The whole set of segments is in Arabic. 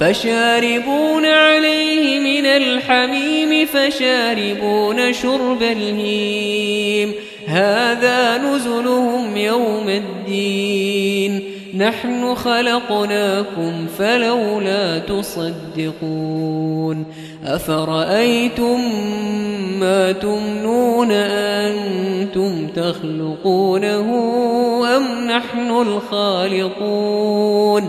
فشاربون عليه من الحميم فشاربون شرب الهيم. هذا نزلهم يوم الدين. نحن خلقناكم فلولا تصدقون. أفرأيتم ما تمنون أنتم تخلقونه أم نحن الخالقون؟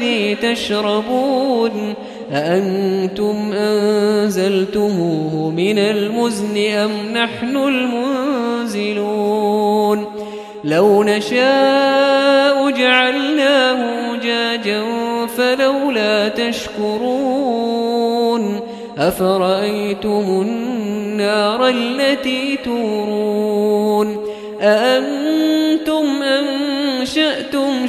الذي تشربون أأنتم أنزلتموه من المزن أم نحن المنزلون لو نشاء جعلناه جاجا فلولا تشكرون أفرأيتم النار التي تورون أأنتم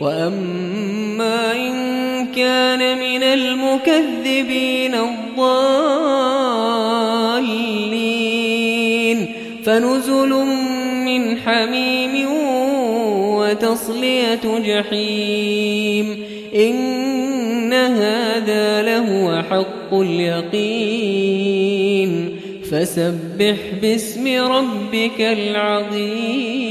وأما إن كان من المكذبين الضالين فنزل من حميم وتصلية جحيم إن هذا لهو حق اليقين فسبح باسم ربك العظيم